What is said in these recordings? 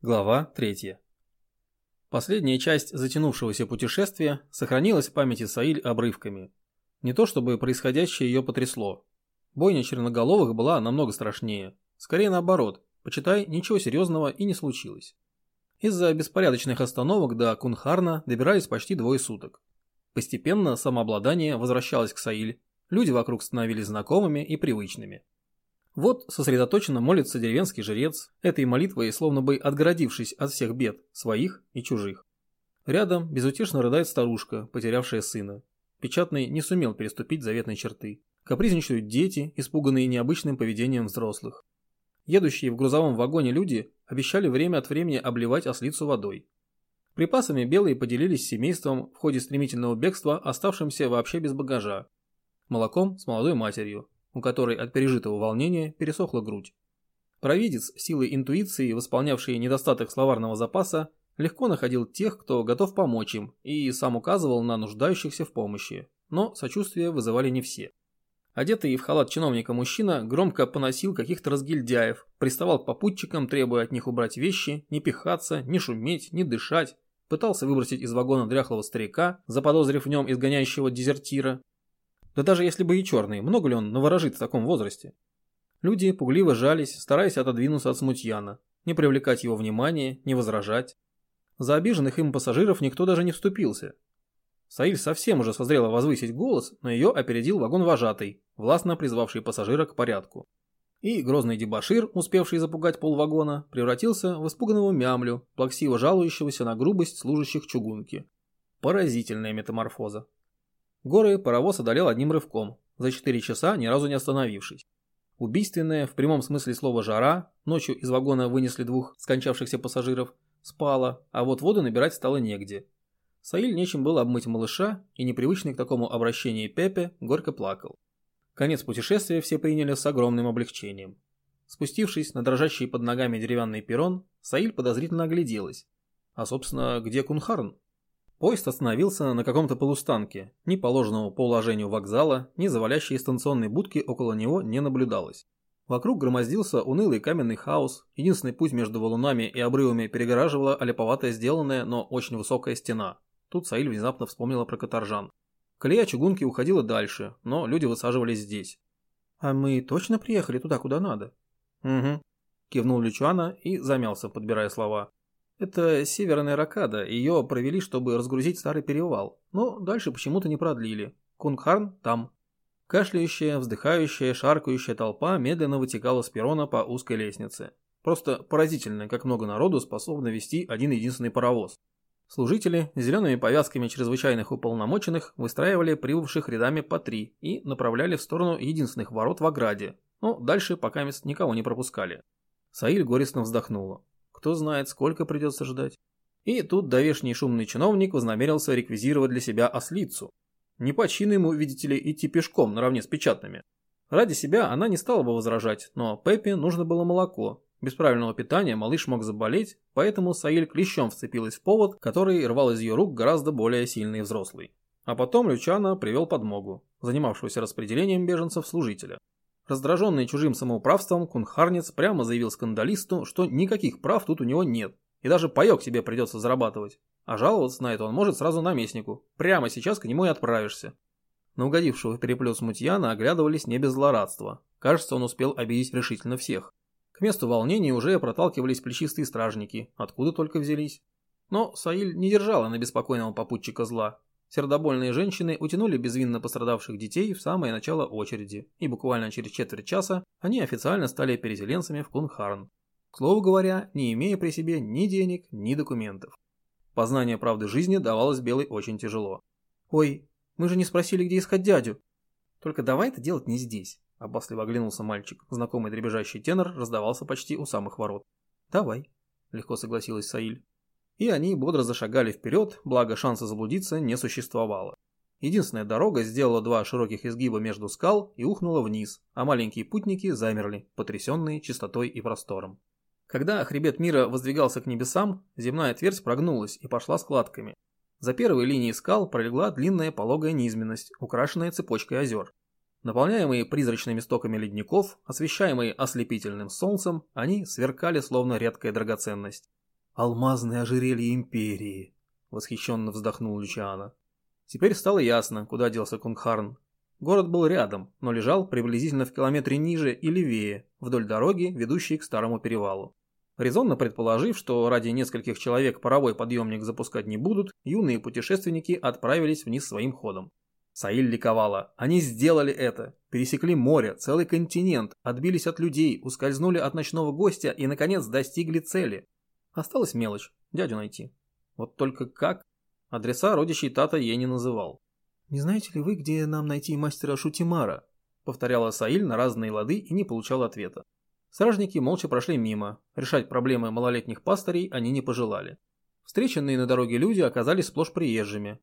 Глава 3. Последняя часть затянувшегося путешествия сохранилась в памяти Саиль обрывками. Не то чтобы происходящее ее потрясло. Бойня черноголовых была намного страшнее. Скорее наоборот, почитай, ничего серьезного и не случилось. Из-за беспорядочных остановок до Кунхарна добирались почти двое суток. Постепенно самообладание возвращалось к Саиль, люди вокруг становились знакомыми и привычными. Вот сосредоточенно молится деревенский жрец, этой молитвой словно бы отгородившись от всех бед, своих и чужих. Рядом безутешно рыдает старушка, потерявшая сына. Печатный не сумел переступить заветной черты. Капризничают дети, испуганные необычным поведением взрослых. Едущие в грузовом вагоне люди обещали время от времени обливать ослицу водой. Припасами белые поделились с семейством в ходе стремительного бегства, оставшимся вообще без багажа. Молоком с молодой матерью, у которой от пережитого волнения пересохла грудь. Провидец силой интуиции, восполнявший недостаток словарного запаса, легко находил тех, кто готов помочь им, и сам указывал на нуждающихся в помощи. Но сочувствие вызывали не все. Одетый в халат чиновника мужчина громко поносил каких-то разгильдяев, приставал к попутчикам, требуя от них убрать вещи, не пихаться, не шуметь, не дышать, пытался выбросить из вагона дряхлого старика, заподозрив в нем изгоняющего дезертира, да даже если бы и черный, много ли он наворожит в таком возрасте? Люди пугливо жались, стараясь отодвинуться от смутьяна, не привлекать его внимания, не возражать. За обиженных им пассажиров никто даже не вступился. Саиль совсем уже созрела возвысить голос, но ее опередил вагон-вожатый, властно призвавший пассажира к порядку. И грозный дебашир, успевший запугать полвагона, превратился в испуганного мямлю, плаксиво жалующегося на грубость служащих чугунки. Поразительная метаморфоза. Горы паровоз одолел одним рывком, за 4 часа ни разу не остановившись. Убийственная, в прямом смысле слова жара, ночью из вагона вынесли двух скончавшихся пассажиров, спала, а вот воду набирать стало негде. Саиль нечем было обмыть малыша, и непривычный к такому обращению Пепе горько плакал. Конец путешествия все приняли с огромным облегчением. Спустившись на дрожащий под ногами деревянный перрон, Саиль подозрительно огляделась. А собственно, где Кунхарн? Поезд остановился на каком-то полустанке, ни положенного по уложению вокзала, ни завалящей станционной будки около него не наблюдалось. Вокруг громоздился унылый каменный хаос, единственный путь между валунами и обрывами перегораживала олеповатая сделанная, но очень высокая стена. Тут Саиль внезапно вспомнила про каторжан. Колея чугунки уходила дальше, но люди высаживались здесь. «А мы точно приехали туда, куда надо?» «Угу», – кивнул Лючана и замялся, подбирая слова. Это северная ракада, ее провели, чтобы разгрузить старый перевал, но дальше почему-то не продлили. Кунгхарн там. Кашляющая, вздыхающая, шаркающая толпа медленно вытекала с перрона по узкой лестнице. Просто поразительно, как много народу способно вести один единственный паровоз. Служители зелеными повязками чрезвычайных уполномоченных выстраивали прибывших рядами по три и направляли в сторону единственных ворот в ограде, но дальше пока мест никого не пропускали. Саиль горестно вздохнула. Кто знает, сколько придется ждать. И тут давешний шумный чиновник вознамерился реквизировать для себя ослицу. Не по чину ему, видите ли, идти пешком наравне с печатными. Ради себя она не стала бы возражать, но Пеппи нужно было молоко. Без правильного питания малыш мог заболеть, поэтому Саиль клещом вцепилась в повод, который рвал из ее рук гораздо более сильный взрослый. А потом Лючана привел подмогу, занимавшегося распределением беженцев служителя. Раздраженный чужим самоуправством, Кунхарнец прямо заявил скандалисту, что никаких прав тут у него нет, и даже паёк себе придется зарабатывать. А жаловаться на это он может сразу наместнику. Прямо сейчас к нему и отправишься. На угодившего в переплет смутьяна оглядывались не без злорадства. Кажется, он успел обидеть решительно всех. К месту волнений уже проталкивались плечистые стражники, откуда только взялись. Но Саиль не держала на беспокойного попутчика зла. Сердобольные женщины утянули безвинно пострадавших детей в самое начало очереди, и буквально через четверть часа они официально стали переселенцами в Кунхарн. К слову говоря, не имея при себе ни денег, ни документов. Познание правды жизни давалось Белой очень тяжело. «Ой, мы же не спросили, где искать дядю». «Только давай это делать не здесь», – опасливо оглянулся мальчик. Знакомый дребезжащий тенор раздавался почти у самых ворот. «Давай», – легко согласилась Саиль и они бодро зашагали вперед, благо шанса заблудиться не существовало. Единственная дорога сделала два широких изгиба между скал и ухнула вниз, а маленькие путники замерли, потрясенные чистотой и простором. Когда хребет мира воздвигался к небесам, земная твердь прогнулась и пошла складками. За первой линией скал пролегла длинная пологая низменность, украшенная цепочкой озер. Наполняемые призрачными стоками ледников, освещаемые ослепительным солнцем, они сверкали словно редкая драгоценность. «Алмазное ожерелье Империи», — восхищенно вздохнул Лючиана. Теперь стало ясно, куда делся Кунгхарн. Город был рядом, но лежал приблизительно в километре ниже и левее, вдоль дороги, ведущей к старому перевалу. Резонно предположив, что ради нескольких человек паровой подъемник запускать не будут, юные путешественники отправились вниз своим ходом. Саиль ликовала. Они сделали это. Пересекли море, целый континент, отбились от людей, ускользнули от ночного гостя и, наконец, достигли цели. Осталась мелочь – дядю найти. Вот только как? Адреса родичей Тата ей не называл. «Не знаете ли вы, где нам найти мастера Шутимара?» – повторяла Саиль на разные лады и не получала ответа. Стражники молча прошли мимо. Решать проблемы малолетних пастырей они не пожелали. Встреченные на дороге люди оказались сплошь приезжими.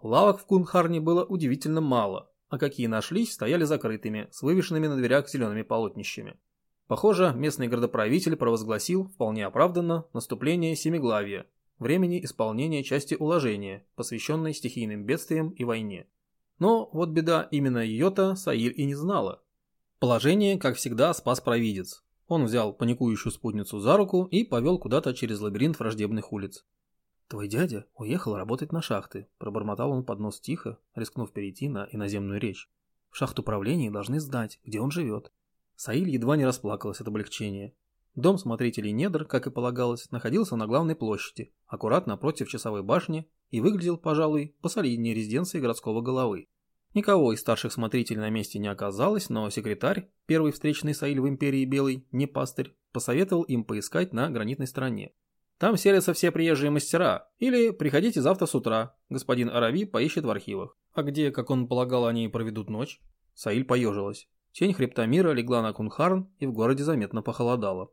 Лавок в Кунхарне было удивительно мало, а какие нашлись, стояли закрытыми, с вывешенными на дверях зелеными полотнищами. Похоже, местный городоправитель провозгласил, вполне оправданно, наступление Семиглавия, времени исполнения части уложения, посвященной стихийным бедствиям и войне. Но вот беда, именно ее-то Саир и не знала. Положение, как всегда, спас провидец. Он взял паникующую спутницу за руку и повел куда-то через лабиринт враждебных улиц. «Твой дядя уехал работать на шахты», – пробормотал он под нос тихо, рискнув перейти на иноземную речь. «В шахту управления должны знать, где он живет». Саиль едва не расплакалась от облегчения. Дом смотрителей недр, как и полагалось, находился на главной площади, аккуратно напротив часовой башни и выглядел, пожалуй, посолиднее резиденции городского головы. Никого из старших смотрителей на месте не оказалось, но секретарь, первый встречный Саиль в Империи Белый, не пастырь, посоветовал им поискать на гранитной стороне. Там селятся все приезжие мастера. Или приходите завтра с утра, господин Арави поищет в архивах. А где, как он полагал, они проведут ночь? Саиль поежилась. Тень хребта мира легла на Кунхарн, и в городе заметно похолодало.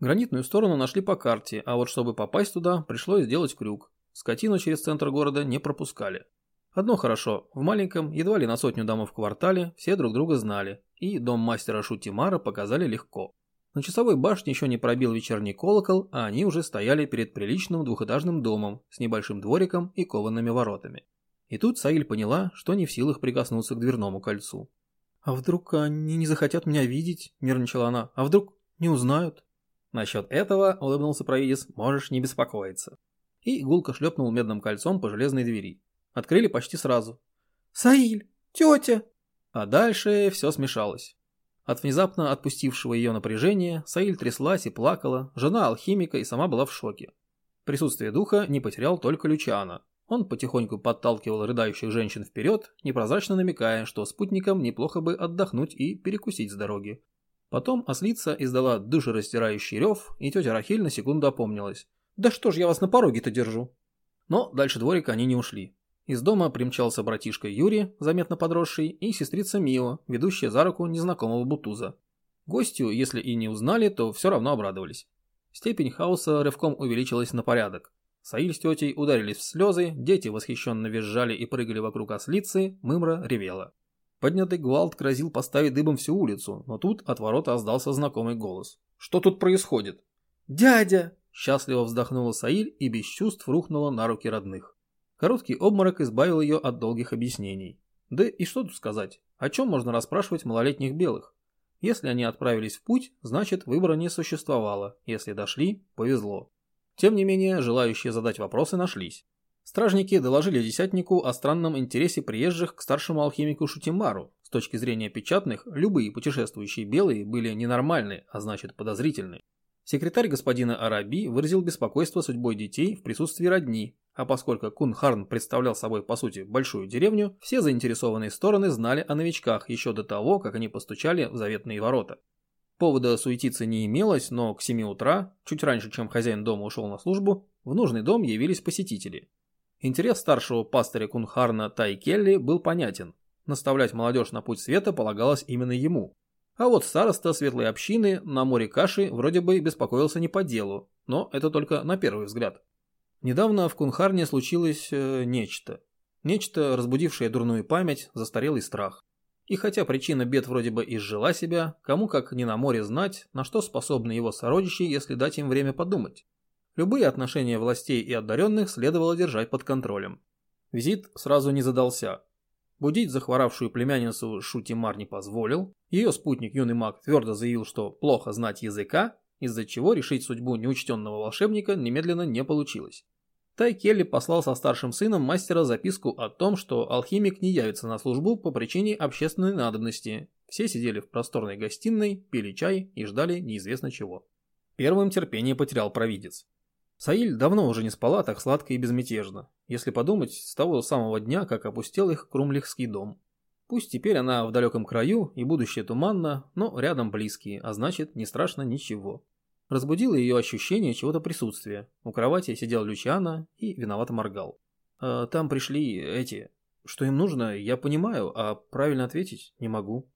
Гранитную сторону нашли по карте, а вот чтобы попасть туда, пришлось сделать крюк. Скотину через центр города не пропускали. Одно хорошо, в маленьком, едва ли на сотню домов в квартале, все друг друга знали, и дом мастера Шутимара показали легко. На часовой башне еще не пробил вечерний колокол, а они уже стояли перед приличным двухэтажным домом с небольшим двориком и коваными воротами. И тут Саиль поняла, что не в силах прикоснуться к дверному кольцу. «А вдруг они не захотят меня видеть?» – нервничала она. «А вдруг не узнают?» «Насчет этого, – улыбнулся провидец, – можешь не беспокоиться». И гулко шлепнул медным кольцом по железной двери. Открыли почти сразу. «Саиль! Тетя!» А дальше все смешалось. От внезапно отпустившего ее напряжения Саиль тряслась и плакала, жена алхимика и сама была в шоке. Присутствие духа не потерял только Лючана. Он потихоньку подталкивал рыдающих женщин вперед, непрозрачно намекая, что спутникам неплохо бы отдохнуть и перекусить с дороги. Потом ослица издала душерастирающий рев, и тетя Рахиль на секунду опомнилась. «Да что ж я вас на пороге-то держу?» Но дальше дворика они не ушли. Из дома примчался братишка Юрий, заметно подросший, и сестрица Мио, ведущая за руку незнакомого бутуза. Гостю, если и не узнали, то все равно обрадовались. Степень хаоса рывком увеличилась на порядок. Саиль с тетей ударились в слезы, дети восхищенно визжали и прыгали вокруг ослицы, Мымра ревела. Поднятый гвалт грозил поставить дыбом всю улицу, но тут от ворота раздался знакомый голос. «Что тут происходит?» «Дядя!» – счастливо вздохнула Саиль и без чувств рухнула на руки родных. Короткий обморок избавил ее от долгих объяснений. Да и что тут сказать? О чем можно расспрашивать малолетних белых? Если они отправились в путь, значит выбора не существовало. Если дошли, повезло. Тем не менее, желающие задать вопросы нашлись. Стражники доложили десятнику о странном интересе приезжих к старшему алхимику Шутимару. С точки зрения печатных, любые путешествующие белые были ненормальны, а значит подозрительны. Секретарь господина Араби выразил беспокойство судьбой детей в присутствии родни, а поскольку Кунхарн представлял собой по сути большую деревню, все заинтересованные стороны знали о новичках еще до того, как они постучали в заветные ворота. Повода суетиться не имелось, но к 7 утра, чуть раньше, чем хозяин дома ушел на службу, в нужный дом явились посетители. Интерес старшего пастыря Кунхарна Тай Келли был понятен. Наставлять молодежь на путь света полагалось именно ему. А вот староста светлой общины на море каши вроде бы беспокоился не по делу, но это только на первый взгляд. Недавно в Кунхарне случилось э, нечто. Нечто, разбудившее дурную память, застарелый страх. И хотя причина бед вроде бы изжила себя, кому как не на море знать, на что способны его сородичи, если дать им время подумать. Любые отношения властей и одаренных следовало держать под контролем. Визит сразу не задался. Будить захворавшую племянницу Шутимар не позволил. Ее спутник юный маг твердо заявил, что плохо знать языка, из-за чего решить судьбу неучтенного волшебника немедленно не получилось. Тай Келли послал со старшим сыном мастера записку о том, что алхимик не явится на службу по причине общественной надобности. Все сидели в просторной гостиной, пили чай и ждали неизвестно чего. Первым терпение потерял провидец. Саиль давно уже не спала так сладко и безмятежно, если подумать, с того самого дня, как опустел их Крумлихский дом. Пусть теперь она в далеком краю и будущее туманно, но рядом близкие, а значит не страшно ничего. Разбудило ее ощущение чего-то присутствия. У кровати сидел Лючана и виновато моргал. «А, «Там пришли эти. Что им нужно, я понимаю, а правильно ответить не могу».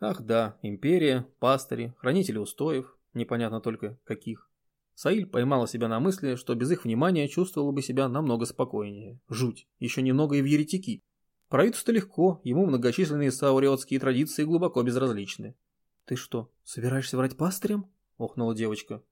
Ах да, империя, пастыри, хранители устоев, непонятно только каких. Саиль поймала себя на мысли, что без их внимания чувствовала бы себя намного спокойнее. Жуть, еще немного и в еретики. Правительству легко, ему многочисленные сауриотские традиции глубоко безразличны. «Ты что, собираешься врать пастырям?» – охнула девочка.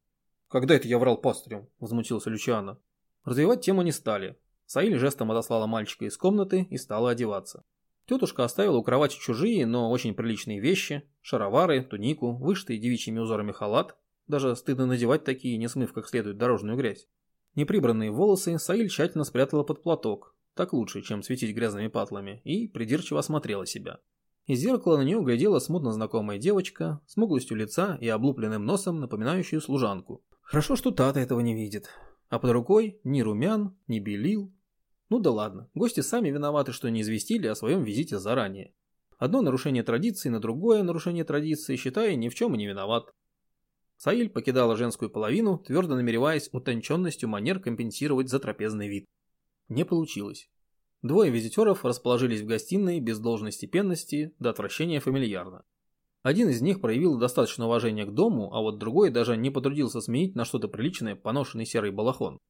«Когда это я врал пастырем?» – возмутился Лючиана. Развивать тему не стали. Саиль жестом отослала мальчика из комнаты и стала одеваться. Тетушка оставила у кровати чужие, но очень приличные вещи, шаровары, тунику, вышитый девичьими узорами халат. Даже стыдно надевать такие, не смыв как следует дорожную грязь. Неприбранные волосы Саиль тщательно спрятала под платок, так лучше, чем светить грязными патлами, и придирчиво осмотрела себя. Из зеркала на нее глядела смутно знакомая девочка, смуглостью лица и облупленным носом, напоминающую служанку. Хорошо, что Тата этого не видит. А под рукой ни румян, ни белил. Ну да ладно, гости сами виноваты, что не известили о своем визите заранее. Одно нарушение традиции на другое нарушение традиции, считая, ни в чем и не виноват. Саиль покидала женскую половину, твердо намереваясь утонченностью манер компенсировать за трапезный вид. Не получилось. Двое визитеров расположились в гостиной без должной степенности, до отвращения фамильярно. Один из них проявил достаточно уважения к дому, а вот другой даже не потрудился сменить на что-то приличное поношенный серый балахон.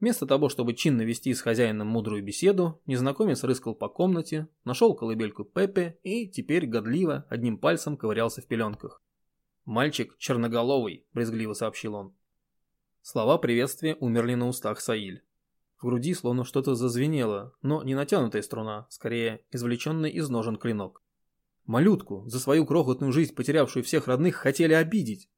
Вместо того, чтобы чинно вести с хозяином мудрую беседу, незнакомец рыскал по комнате, нашел колыбельку Пепе и теперь годливо одним пальцем ковырялся в пеленках. «Мальчик черноголовый», – брезгливо сообщил он. Слова приветствия умерли на устах Саиль. В груди словно что-то зазвенело, но не натянутая струна, скорее извлеченный из ножен клинок. Малютку, за свою крохотную жизнь потерявшую всех родных, хотели обидеть.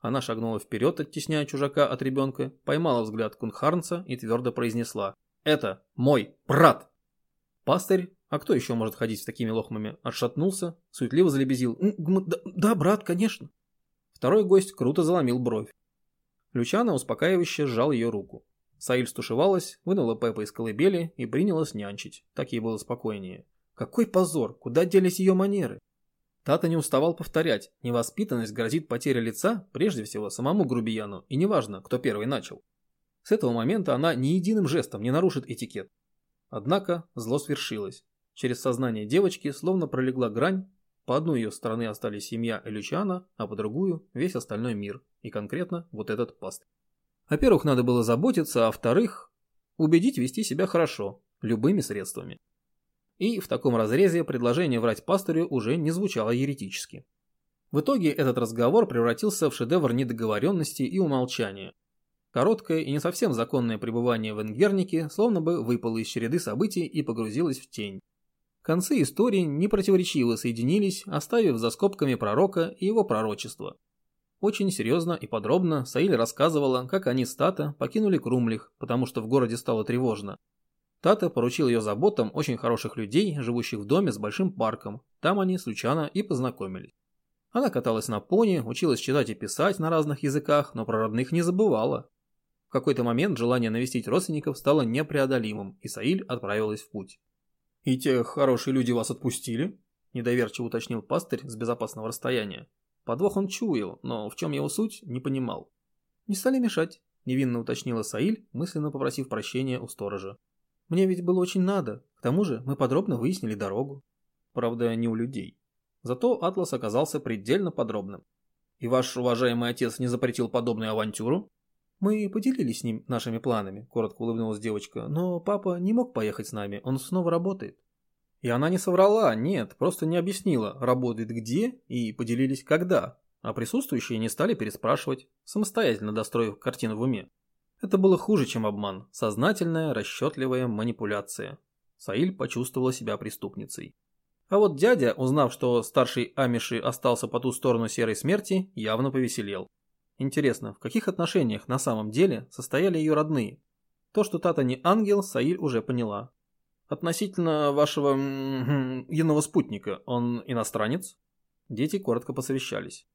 Она шагнула вперед, оттесняя чужака от ребенка, поймала взгляд Кунхарнца и твердо произнесла «Это мой брат!» Пастырь, а кто еще может ходить с такими лохмами, отшатнулся, суетливо залебезил «Да, да брат, конечно!» Второй гость круто заломил бровь. Лючана успокаивающе сжал ее руку. Саиль стушевалась, вынула Пеппа из колыбели и принялась нянчить. Так ей было спокойнее. Какой позор! Куда делись ее манеры? Тата не уставал повторять, невоспитанность грозит потеря лица прежде всего самому грубияну, и неважно, кто первый начал. С этого момента она ни единым жестом не нарушит этикет. Однако зло свершилось. Через сознание девочки словно пролегла грань, по одной ее стороны остались семья Элючана, а по другую весь остальной мир, и конкретно вот этот паст. Во-первых, надо было заботиться, а во-вторых, убедить вести себя хорошо, любыми средствами. И в таком разрезе предложение врать пастырю уже не звучало еретически. В итоге этот разговор превратился в шедевр недоговоренности и умолчания. Короткое и не совсем законное пребывание в Энгернике словно бы выпало из череды событий и погрузилось в тень. Концы истории непротиворечиво соединились, оставив за скобками пророка и его пророчество. Очень серьезно и подробно Саиль рассказывала, как они с Тата покинули Крумлих, потому что в городе стало тревожно. Тата поручил ее заботам очень хороших людей, живущих в доме с большим парком. Там они с Лючана и познакомились. Она каталась на пони, училась читать и писать на разных языках, но про родных не забывала. В какой-то момент желание навестить родственников стало непреодолимым, и Саиль отправилась в путь. «И те хорошие люди вас отпустили?» – недоверчиво уточнил пастырь с безопасного расстояния. Подвох он чуял, но в чем его суть, не понимал. «Не стали мешать», – невинно уточнила Саиль, мысленно попросив прощения у сторожа. «Мне ведь было очень надо. К тому же мы подробно выяснили дорогу». Правда, не у людей. Зато Атлас оказался предельно подробным. «И ваш уважаемый отец не запретил подобную авантюру?» «Мы поделились с ним нашими планами», – коротко улыбнулась девочка. «Но папа не мог поехать с нами, он снова работает». И она не соврала, нет, просто не объяснила, работает где и поделились когда. А присутствующие не стали переспрашивать, самостоятельно достроив картину в уме. Это было хуже, чем обман, сознательная, расчетливая манипуляция. Саиль почувствовала себя преступницей. А вот дядя, узнав, что старший Амиши остался по ту сторону серой смерти, явно повеселел. Интересно, в каких отношениях на самом деле состояли ее родные? То, что Тата не ангел, Саиль уже поняла. Относительно вашего юного спутника, он иностранец? Дети коротко посовещались.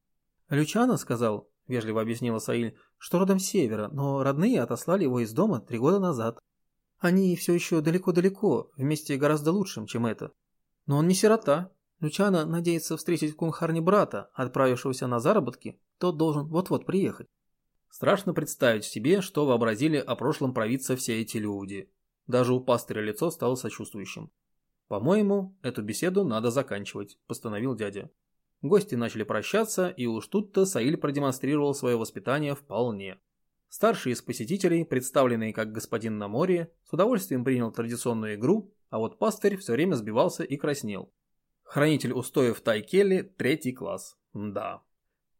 Лючана сказал, вежливо объяснила Саиль, что родом с севера, но родные отослали его из дома три года назад. Они все еще далеко-далеко, вместе гораздо лучшим, чем это. Но он не сирота. Лючана надеется встретить в Кунхарне брата, отправившегося на заработки, тот должен вот-вот приехать. Страшно представить себе, что вообразили о прошлом провидца все эти люди. Даже у пастыря лицо стало сочувствующим. «По-моему, эту беседу надо заканчивать», – постановил дядя. Гости начали прощаться, и уж тут-то Саиль продемонстрировал свое воспитание вполне. Старший из посетителей, представленный как господин на море, с удовольствием принял традиционную игру, а вот пастырь все время сбивался и краснел. Хранитель устоев Тайкелли – третий класс. Да.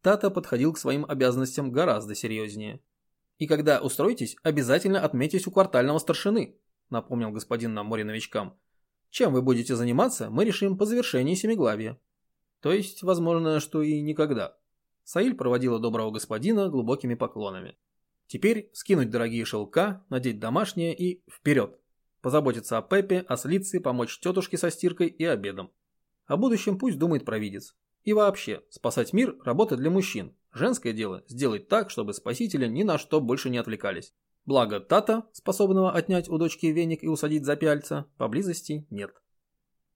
Тата подходил к своим обязанностям гораздо серьезнее. «И когда устроитесь, обязательно отметьтесь у квартального старшины», – напомнил господин на море новичкам. «Чем вы будете заниматься, мы решим по завершении семиглавия». То есть, возможно, что и никогда. Саиль проводила доброго господина глубокими поклонами. Теперь скинуть дорогие шелка, надеть домашнее и вперед. Позаботиться о Пепе, о Слице, помочь тетушке со стиркой и обедом. О будущем пусть думает провидец. И вообще, спасать мир – работа для мужчин. Женское дело – сделать так, чтобы спасители ни на что больше не отвлекались. Благо Тата, способного отнять у дочки веник и усадить за пяльца, поблизости нет.